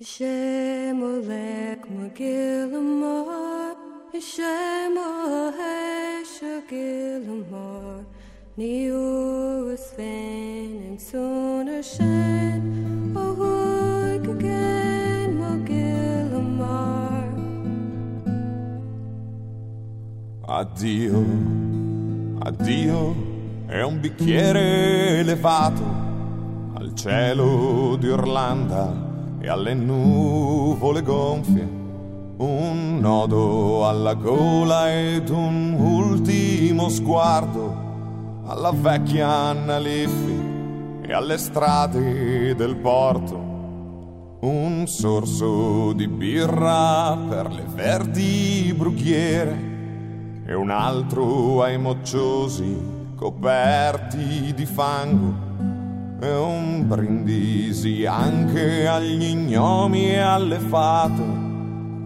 Hashem olek. Addio, addio, è un bicchiere elevato al cielo di Orlando e alle nuvole gonfie, un nodo alla gola ed un ultimo sguardo alla vecchia Anna Liffi e alle strade del porto. Un sorso di birra per le verdi brughiere e un altro ai mocciosi coperti di fango e un brindisi anche agli gnomi e alle fate,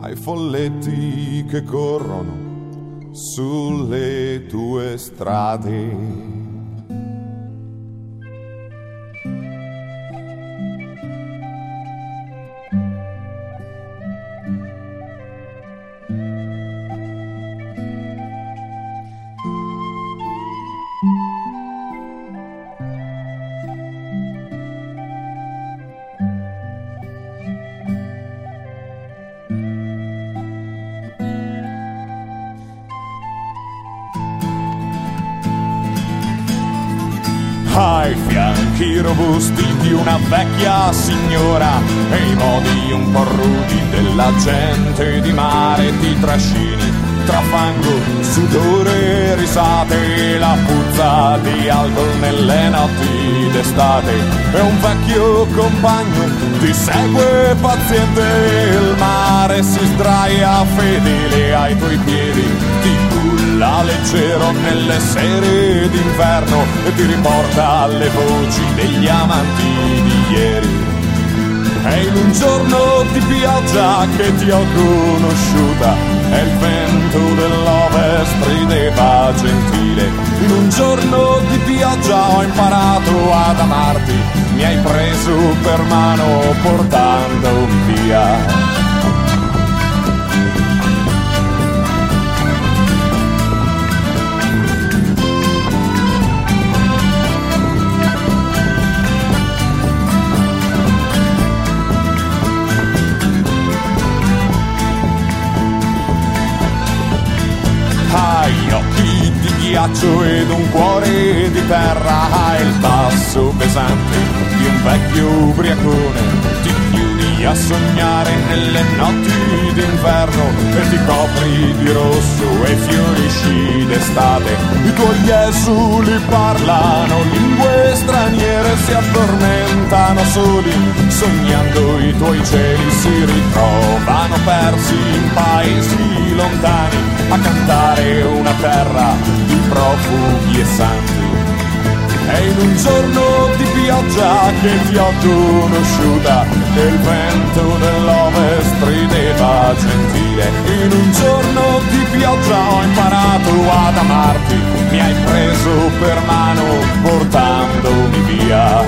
ai folletti che corrono sulle tue strade. Ai fianchi robusti di una vecchia signora e i modi un po' rudi della gente di mare ti trascini tra fango, sudore, risate la puzza di alcol nelle notti d'estate. E un vecchio compagno ti segue paziente il mare si sdraia fedele ai tuoi piedi ti culla leggero nelle sere d'inverno e ti riporta alle voci degli amanti di ieri è in un giorno di pioggia che ti ho conosciuta e il vento dell'ovest rideva gentile. In un giorno di pioggia ho imparato ad amarti, mi hai preso per mano portandomi ghiaccio ed un cuore di terra il passo pesante di un vecchio ubriacone. Ti chiudi a sognare nelle notti d'inverno E ti copri di rosso e fiorisci d'estate. I tuoi esuli parlano lingue straniere Si addormentano soli. Sognando i tuoi cieli Si ritrovano persi in paesi lontani. A cantare una terra profughi e santi. E in un giorno di pioggia che ti ho conosciuta, il vento dell'ovest rideva gentile. In un giorno di pioggia ho imparato ad amarti, mi hai preso per mano portandomi via.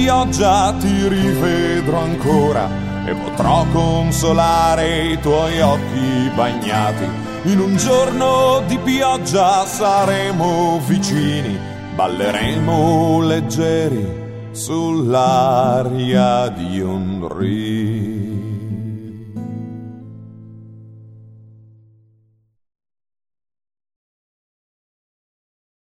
Pioggia ti rivedrò ancora e potrò consolare i tuoi occhi bagnati. In un giorno di pioggia saremo vicini, balleremo leggeri sull'aria di un riso.